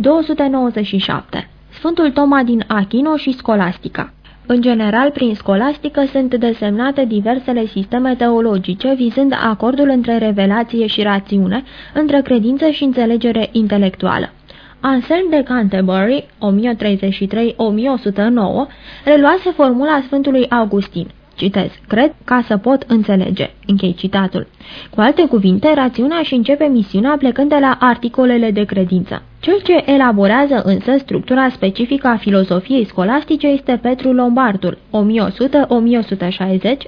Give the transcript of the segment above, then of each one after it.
297. Sfântul Toma din Achino și Scolastica în general, prin scolastică sunt desemnate diversele sisteme teologice vizând acordul între revelație și rațiune, între credință și înțelegere intelectuală. Anselm de Canterbury, 1033-1109, reluase formula Sfântului Augustin. Citez, cred ca să pot înțelege. Închei citatul. Cu alte cuvinte, rațiunea și începe misiunea plecând de la articolele de credință. Cel ce elaborează însă structura specifică a filozofiei scolastice este Petru Lombardul, 1100-1160,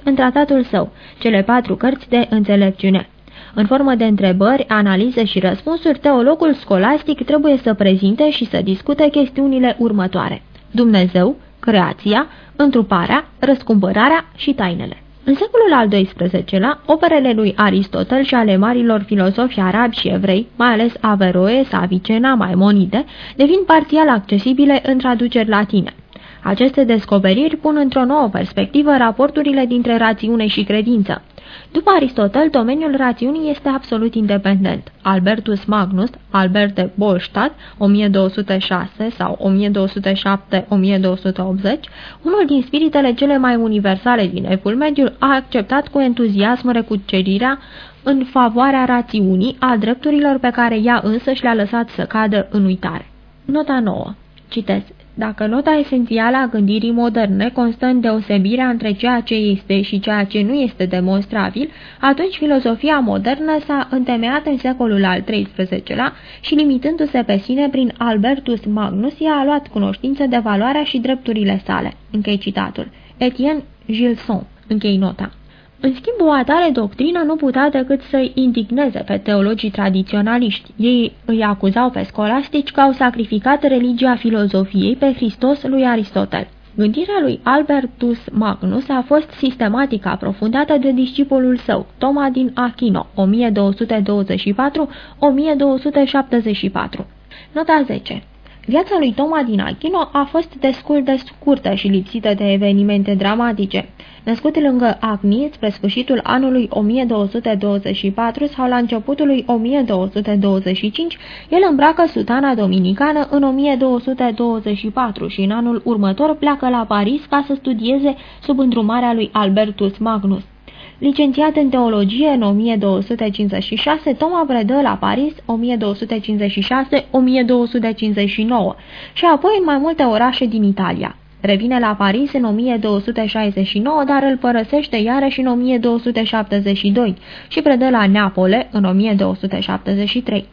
în tratatul său, cele patru cărți de înțelepciune. În formă de întrebări, analize și răspunsuri, teologul scolastic trebuie să prezinte și să discute chestiunile următoare. Dumnezeu, creația, întruparea, răscumpărarea și tainele. În secolul al XII-lea, operele lui Aristotel și ale marilor filosofi arabi și evrei, mai ales Averroes, Avicena, Maimonide, devin parțial accesibile în traduceri latine. Aceste descoperiri pun într-o nouă perspectivă raporturile dintre rațiune și credință. După Aristotel, domeniul rațiunii este absolut independent. Albertus Magnus, Albert de Bolstadt, 1206 sau 1207-1280, unul din spiritele cele mai universale din Evul Mediu, a acceptat cu entuziasm recucerirea în favoarea rațiunii a drepturilor pe care ea însă și le-a lăsat să cadă în uitare. Nota 9. Citez. Dacă nota esențială a gândirii moderne constă în deosebirea între ceea ce este și ceea ce nu este demonstrabil, atunci filozofia modernă s-a întemeiat în secolul al XIII-lea și, limitându-se pe sine prin Albertus Magnus, ea a luat cunoștință de valoarea și drepturile sale. Închei citatul. Etienne Gilson. Închei nota. În schimb, o atare doctrină nu putea decât să-i indigneze pe teologii tradiționaliști. Ei îi acuzau pe scolastici că au sacrificat religia filozofiei pe Hristos lui Aristotel. Gândirea lui Albertus Magnus a fost sistematic aprofundată de discipolul său, Toma din Achino, 1224-1274. Nota 10 Viața lui Toma din Achino a fost descul de scurtă și lipsită de evenimente dramatice. Născut lângă Agni spre sfârșitul anului 1224 sau la începutul lui 1225, el îmbracă sutana dominicană în 1224 și în anul următor pleacă la Paris ca să studieze sub îndrumarea lui Albertus Magnus. Licențiat în teologie în 1256, Toma predă la Paris 1256-1259 și apoi în mai multe orașe din Italia. Revine la Paris în 1269, dar îl părăsește iarăși în 1272 și predă la Neapole în 1273.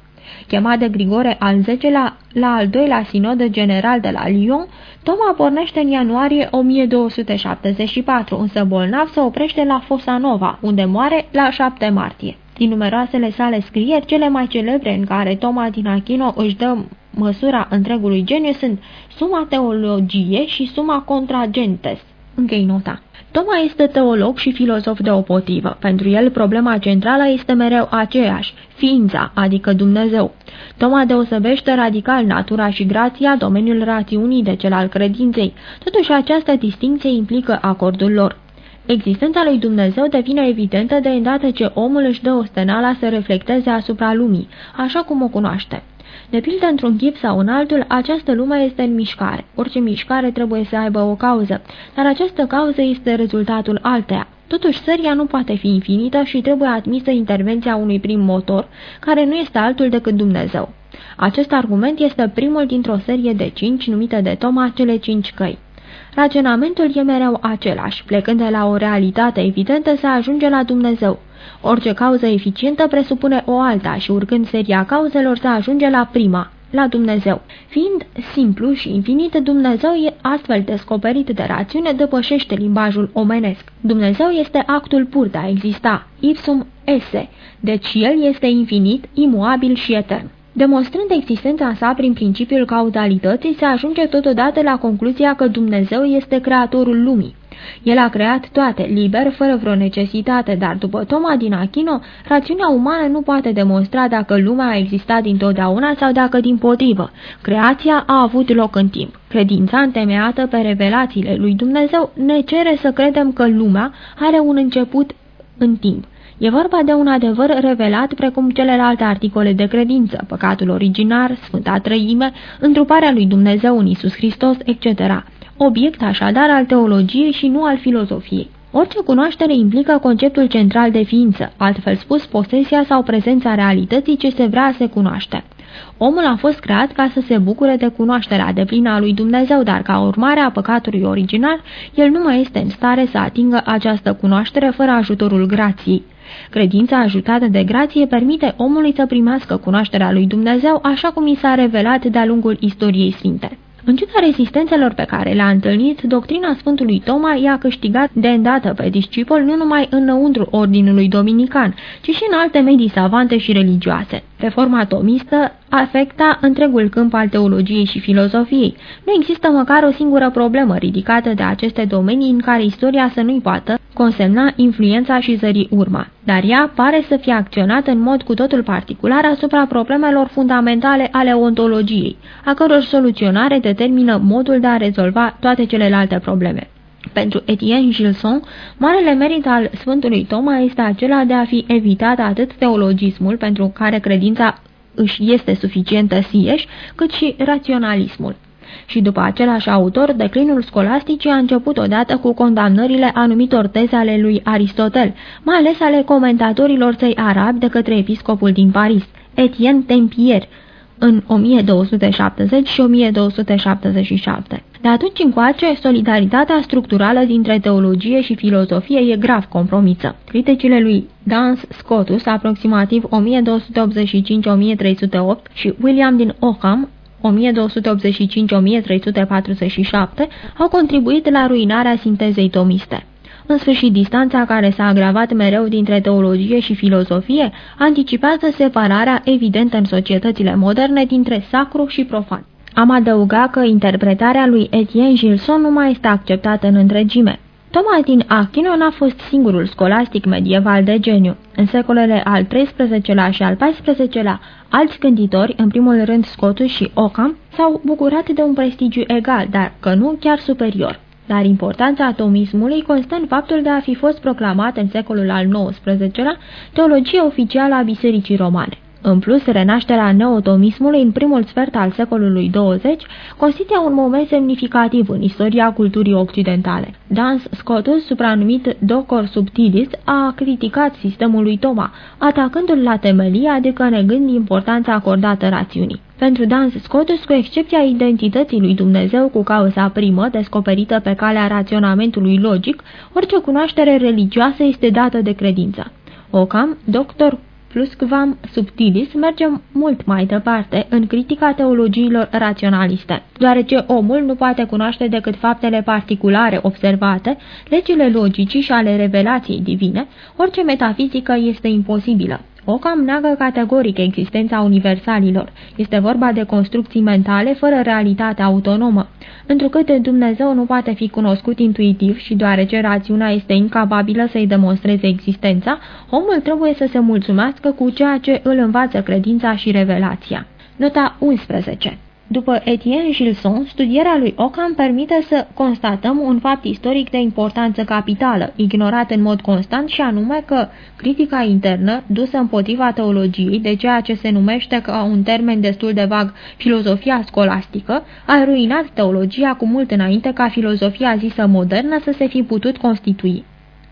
Chemat de Grigore al X-lea la al doilea sinod general de la Lyon, Toma pornește în ianuarie 1274, însă bolnav se oprește la Fosa Nova, unde moare la 7 martie. Din numeroasele sale scrieri, cele mai celebre în care Toma din Achino își dă măsura întregului geniu sunt Suma Teologie și Suma Contragentes. Închei nota. Toma este teolog și filozof de opotivă. Pentru el, problema centrală este mereu aceeași, ființa, adică Dumnezeu. Toma deosebește radical natura și grația, domeniul rațiunii de cel al credinței. Totuși, această distinție implică acordul lor. Existența lui Dumnezeu devine evidentă de îndată ce omul își dă ostenala să reflecteze asupra lumii, așa cum o cunoaște. De pildă, într-un chip sau în altul, această lume este în mișcare. Orice mișcare trebuie să aibă o cauză, dar această cauză este rezultatul alteia. Totuși, seria nu poate fi infinită și trebuie admisă intervenția unui prim motor, care nu este altul decât Dumnezeu. Acest argument este primul dintr-o serie de cinci, numite de Toma cele cinci căi. Raționamentul e mereu același, plecând de la o realitate evidentă să ajunge la Dumnezeu. Orice cauză eficientă presupune o alta și urcând seria cauzelor să ajunge la prima, la Dumnezeu. Fiind simplu și infinit, Dumnezeu e astfel descoperit de rațiune depășește limbajul omenesc. Dumnezeu este actul pur de a exista, ipsum esse, deci El este infinit, imuabil și etern. Demonstrând existența sa prin principiul cauzalității, se ajunge totodată la concluzia că Dumnezeu este creatorul lumii. El a creat toate, liber, fără vreo necesitate, dar după Toma din Achino, rațiunea umană nu poate demonstra dacă lumea a existat dintotdeauna sau dacă din potrivă. Creația a avut loc în timp. Credința întemeiată pe revelațiile lui Dumnezeu ne cere să credem că lumea are un început în timp E vorba de un adevăr revelat precum celelalte articole de credință, păcatul originar, Sfânta Trăime, întruparea lui Dumnezeu în Isus Hristos, etc. Obiect așadar al teologiei și nu al filozofiei. Orice cunoaștere implică conceptul central de ființă, altfel spus posesia sau prezența realității ce se vrea să cunoaște. Omul a fost creat ca să se bucure de cunoașterea deplină a lui Dumnezeu, dar ca urmare a păcatului original, el nu mai este în stare să atingă această cunoaștere fără ajutorul grației. Credința ajutată de grație permite omului să primească cunoașterea lui Dumnezeu așa cum i s-a revelat de-a lungul istoriei sfinte. În ciuda rezistențelor pe care le-a întâlnit, doctrina Sfântului Toma i-a câștigat de îndată pe discipol nu numai înăuntru ordinului dominican, ci și în alte medii savante și religioase. Reforma tomistă afecta întregul câmp al teologiei și filozofiei. Nu există măcar o singură problemă ridicată de aceste domenii în care istoria să nu-i poată consemna influența și zări urma, dar ea pare să fie acționată în mod cu totul particular asupra problemelor fundamentale ale ontologiei, a căror soluționare determină modul de a rezolva toate celelalte probleme. Pentru Etienne Gilson, marele merit al Sfântului Toma este acela de a fi evitat atât teologismul, pentru care credința își este suficientă sieși, cât și raționalismul. Și după același autor, declinul scolasticii a început odată cu condamnările anumitor teze ale lui Aristotel, mai ales ale comentatorilor săi arabi de către episcopul din Paris, Etienne Tempier, în 1270 și 1277. De atunci încoace, solidaritatea structurală dintre teologie și filozofie e grav compromisă. Criticile lui Dans Scotus, aproximativ 1285-1308, și William din Ockham, 1285-1347, au contribuit la ruinarea sintezei tomiste. În sfârșit, distanța care s-a agravat mereu dintre teologie și filozofie anticipează separarea evidentă în societățile moderne dintre sacru și profan. Am adăugat că interpretarea lui Etienne Gilson nu mai este acceptată în întregime. Thomas din Aquino n-a fost singurul scolastic medieval de geniu. În secolele al XIII-lea și al XIV-lea, alți gânditori, în primul rând Scotus și Occam, s-au bucurat de un prestigiu egal, dar că nu chiar superior. Dar importanța atomismului constă în faptul de a fi fost proclamat în secolul al XIX-lea teologie oficială a Bisericii Romane. În plus, renașterea neotomismului în primul sfert al secolului 20 constituie un moment semnificativ în istoria culturii occidentale. Dans Scotus, supranumit Docor Subtilis, a criticat sistemul lui Toma, atacându-l la temelie, adică negând importanța acordată rațiunii. Pentru Dans Scotus, cu excepția identității lui Dumnezeu cu cauza primă, descoperită pe calea raționamentului logic, orice cunoaștere religioasă este dată de credință. Ocam, doctor plusquam subtilis merge mult mai departe în critica teologiilor raționaliste. Deoarece omul nu poate cunoaște decât faptele particulare observate, legile logicii și ale revelației divine, orice metafizică este imposibilă. Ocam neagă categoric existența universalilor. Este vorba de construcții mentale fără realitate autonomă. Întrucât Dumnezeu nu poate fi cunoscut intuitiv și deoarece rațiunea este incapabilă să-i demonstreze existența, omul trebuie să se mulțumească cu ceea ce îl învață credința și revelația. Nota 11 după Etienne Gilson, studierea lui Ockham permite să constatăm un fapt istoric de importanță capitală, ignorat în mod constant și anume că critica internă, dusă împotriva teologiei, de ceea ce se numește ca un termen destul de vag filozofia scolastică, a ruinat teologia cu mult înainte ca filozofia zisă modernă să se fi putut constitui.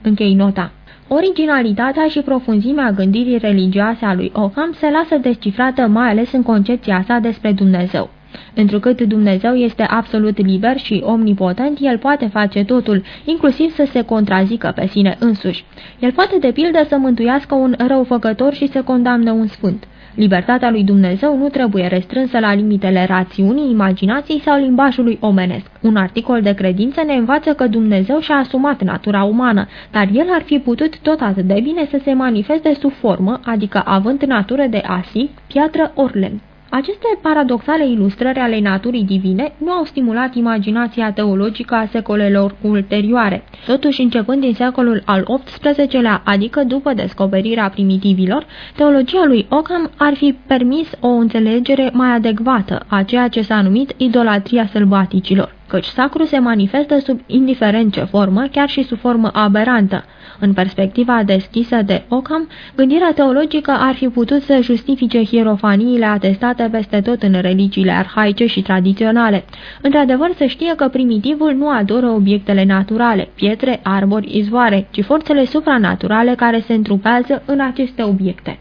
Închei nota. Originalitatea și profunzimea gândirii religioase a lui Ockham se lasă descifrată mai ales în concepția sa despre Dumnezeu. Întrucât Dumnezeu este absolut liber și omnipotent, El poate face totul, inclusiv să se contrazică pe sine însuși. El poate de pildă să mântuiască un răufăcător și să condamne un sfânt. Libertatea lui Dumnezeu nu trebuie restrânsă la limitele rațiunii, imaginației sau limbajului omenesc. Un articol de credință ne învață că Dumnezeu și-a asumat natura umană, dar el ar fi putut tot atât de bine să se manifeste sub formă, adică având natură de asi, piatră ori lemn. Aceste paradoxale ilustrări ale naturii divine nu au stimulat imaginația teologică a secolelor ulterioare. Totuși, începând din secolul al XVIII-lea, adică după descoperirea primitivilor, teologia lui Ockham ar fi permis o înțelegere mai adecvată a ceea ce s-a numit idolatria sălbaticilor. căci sacru se manifestă sub indiferent ce formă, chiar și sub formă aberantă. În perspectiva deschisă de Ockham, gândirea teologică ar fi putut să justifice hierofaniile atestate peste tot în religiile arhaice și tradiționale. Într-adevăr, se știe că primitivul nu adoră obiectele naturale, pietre, arbori, izvoare, ci forțele supranaturale care se întrupează în aceste obiecte.